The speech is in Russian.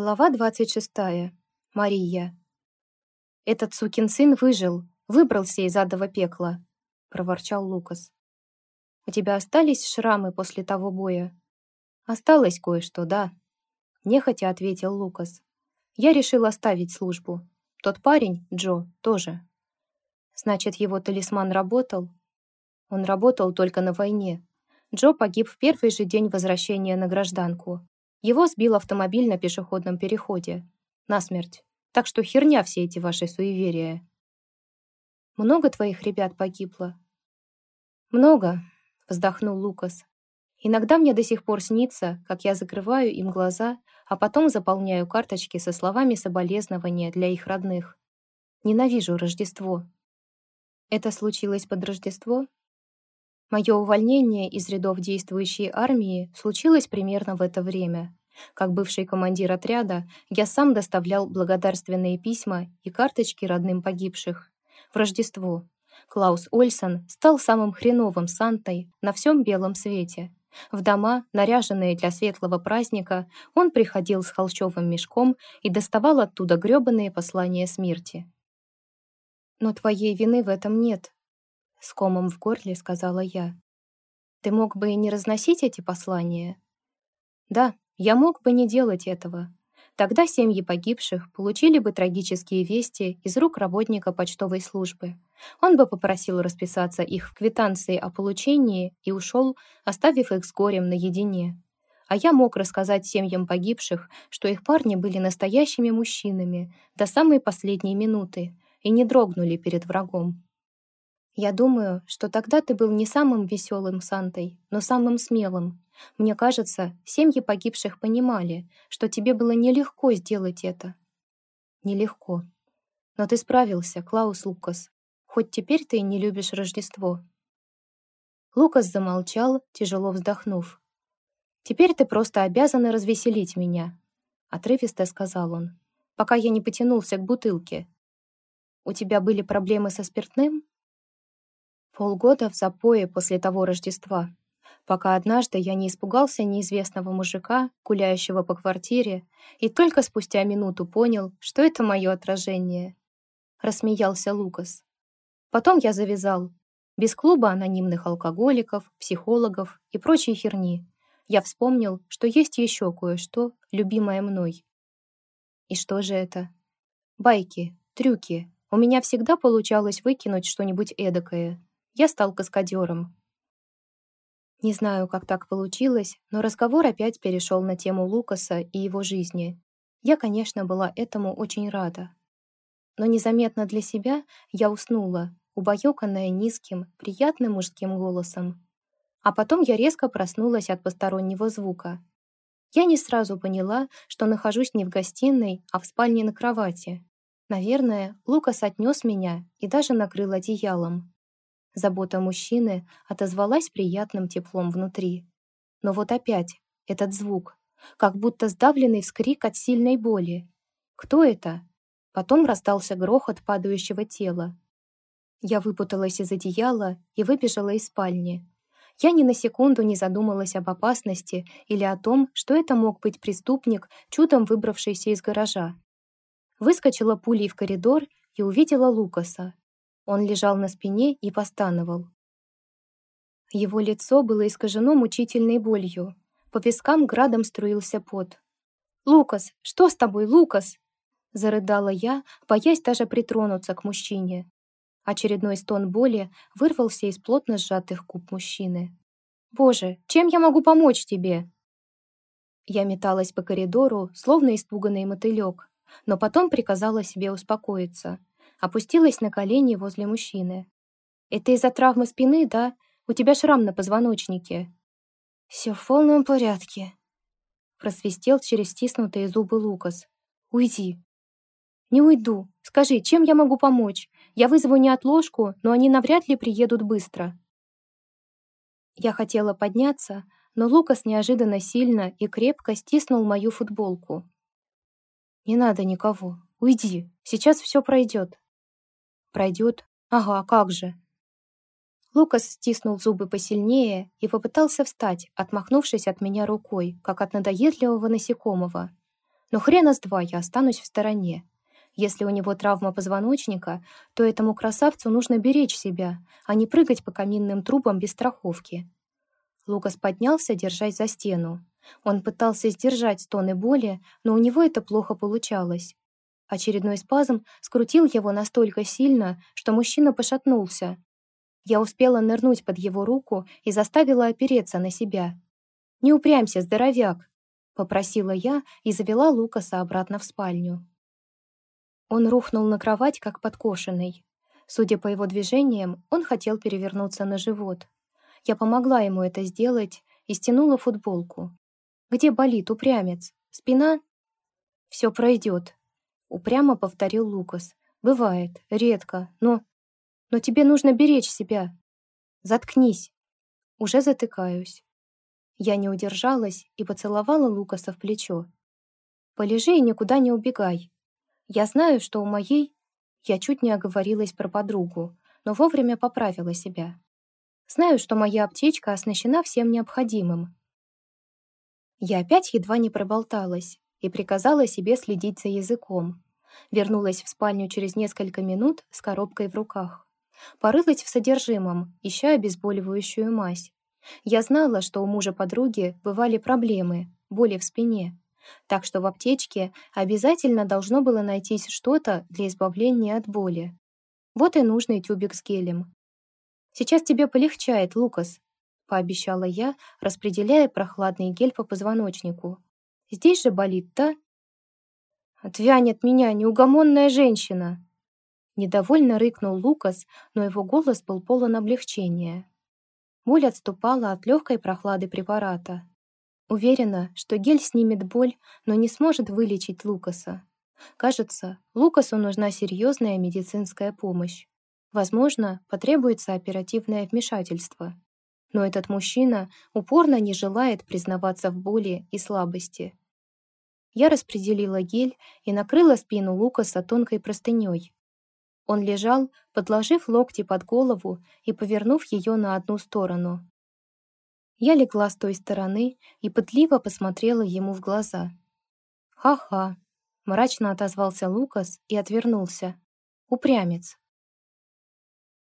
Глава 26. Мария. «Этот сукин сын выжил, выбрался из адового пекла», — проворчал Лукас. «У тебя остались шрамы после того боя?» «Осталось кое-что, да», — нехотя ответил Лукас. «Я решил оставить службу. Тот парень, Джо, тоже. Значит, его талисман работал?» Он работал только на войне. Джо погиб в первый же день возвращения на гражданку. Его сбил автомобиль на пешеходном переходе. Насмерть. Так что херня все эти ваши суеверия. Много твоих ребят погибло? Много, вздохнул Лукас. Иногда мне до сих пор снится, как я закрываю им глаза, а потом заполняю карточки со словами соболезнования для их родных. Ненавижу Рождество. Это случилось под Рождество? Мое увольнение из рядов действующей армии случилось примерно в это время. Как бывший командир отряда, я сам доставлял благодарственные письма и карточки родным погибших. В Рождество Клаус Ольсон стал самым хреновым Сантой на всем белом свете. В дома, наряженные для светлого праздника, он приходил с холщовым мешком и доставал оттуда грёбаные послания смерти. «Но твоей вины в этом нет», с комом в горле сказала я. Ты мог бы и не разносить эти послания? Да, я мог бы не делать этого. Тогда семьи погибших получили бы трагические вести из рук работника почтовой службы. Он бы попросил расписаться их в квитанции о получении и ушел, оставив их с горем наедине. А я мог рассказать семьям погибших, что их парни были настоящими мужчинами до самой последней минуты и не дрогнули перед врагом. Я думаю, что тогда ты был не самым веселым Сантой, но самым смелым. Мне кажется, семьи погибших понимали, что тебе было нелегко сделать это. Нелегко. Но ты справился, Клаус Лукас. Хоть теперь ты и не любишь Рождество. Лукас замолчал, тяжело вздохнув. «Теперь ты просто обязана развеселить меня», — отрывисто сказал он, «пока я не потянулся к бутылке. У тебя были проблемы со спиртным?» Полгода в запое после того Рождества, пока однажды я не испугался неизвестного мужика, гуляющего по квартире, и только спустя минуту понял, что это мое отражение. Рассмеялся Лукас. Потом я завязал. Без клуба анонимных алкоголиков, психологов и прочей херни. Я вспомнил, что есть еще кое-что, любимое мной. И что же это? Байки, трюки. У меня всегда получалось выкинуть что-нибудь эдакое я стал каскадером. Не знаю, как так получилось, но разговор опять перешел на тему Лукаса и его жизни. Я, конечно, была этому очень рада. Но незаметно для себя я уснула, убаюканная низким, приятным мужским голосом. А потом я резко проснулась от постороннего звука. Я не сразу поняла, что нахожусь не в гостиной, а в спальне на кровати. Наверное, Лукас отнес меня и даже накрыл одеялом. Забота мужчины отозвалась приятным теплом внутри. Но вот опять этот звук, как будто сдавленный вскрик от сильной боли. Кто это? Потом раздался грохот падающего тела. Я выпуталась из одеяла и выбежала из спальни. Я ни на секунду не задумалась об опасности или о том, что это мог быть преступник, чудом выбравшийся из гаража. Выскочила пулей в коридор и увидела Лукаса. Он лежал на спине и постановал. Его лицо было искажено мучительной болью. По вискам градом струился пот. «Лукас, что с тобой, Лукас?» Зарыдала я, боясь даже притронуться к мужчине. Очередной стон боли вырвался из плотно сжатых губ мужчины. «Боже, чем я могу помочь тебе?» Я металась по коридору, словно испуганный мотылек, но потом приказала себе успокоиться опустилась на колени возле мужчины. «Это из-за травмы спины, да? У тебя шрам на позвоночнике». «Все в полном порядке», — просвистел через стиснутые зубы Лукас. «Уйди». «Не уйду. Скажи, чем я могу помочь? Я вызову неотложку, но они навряд ли приедут быстро». Я хотела подняться, но Лукас неожиданно сильно и крепко стиснул мою футболку. «Не надо никого. Уйди. Сейчас все пройдет». Пройдет? Ага, как же. Лукас стиснул зубы посильнее и попытался встать, отмахнувшись от меня рукой, как от надоедливого насекомого. Но хрена с два я останусь в стороне. Если у него травма позвоночника, то этому красавцу нужно беречь себя, а не прыгать по каминным трубам без страховки. Лукас поднялся, держась за стену. Он пытался сдержать стоны боли, но у него это плохо получалось. Очередной спазм скрутил его настолько сильно, что мужчина пошатнулся. Я успела нырнуть под его руку и заставила опереться на себя. «Не упрямься, здоровяк!» — попросила я и завела Лукаса обратно в спальню. Он рухнул на кровать, как подкошенный. Судя по его движениям, он хотел перевернуться на живот. Я помогла ему это сделать и стянула футболку. «Где болит упрямец? Спина?» «Все пройдет», — упрямо повторил Лукас. «Бывает, редко, но... Но тебе нужно беречь себя. Заткнись». Уже затыкаюсь. Я не удержалась и поцеловала Лукаса в плечо. «Полежи и никуда не убегай. Я знаю, что у моей... Я чуть не оговорилась про подругу, но вовремя поправила себя. Знаю, что моя аптечка оснащена всем необходимым. Я опять едва не проболталась и приказала себе следить за языком. Вернулась в спальню через несколько минут с коробкой в руках. Порылась в содержимом, ища обезболивающую мазь. Я знала, что у мужа подруги бывали проблемы, боли в спине, так что в аптечке обязательно должно было найтись что-то для избавления от боли. Вот и нужный тюбик с гелем. «Сейчас тебе полегчает, Лукас», — пообещала я, распределяя прохладный гель по позвоночнику. «Здесь же болит, да?» «Отвянь от меня, неугомонная женщина!» Недовольно рыкнул Лукас, но его голос был полон облегчения. Боль отступала от легкой прохлады препарата. Уверена, что гель снимет боль, но не сможет вылечить Лукаса. Кажется, Лукасу нужна серьезная медицинская помощь. Возможно, потребуется оперативное вмешательство. Но этот мужчина упорно не желает признаваться в боли и слабости. Я распределила гель и накрыла спину Лукаса тонкой простыней. Он лежал, подложив локти под голову и повернув ее на одну сторону. Я легла с той стороны и пытливо посмотрела ему в глаза. «Ха-ха», — мрачно отозвался Лукас и отвернулся. «Упрямец».